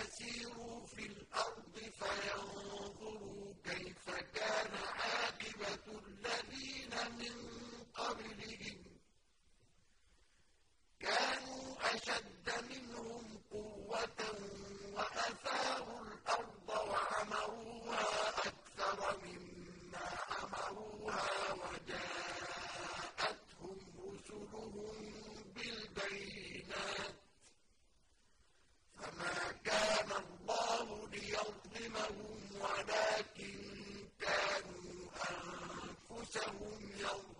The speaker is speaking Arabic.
يسيروا في الأرض فينظروا كيف كان عاقبة الذين من قبلهم. ظلمهم ولكن كانوا أنفسهم يظلمون.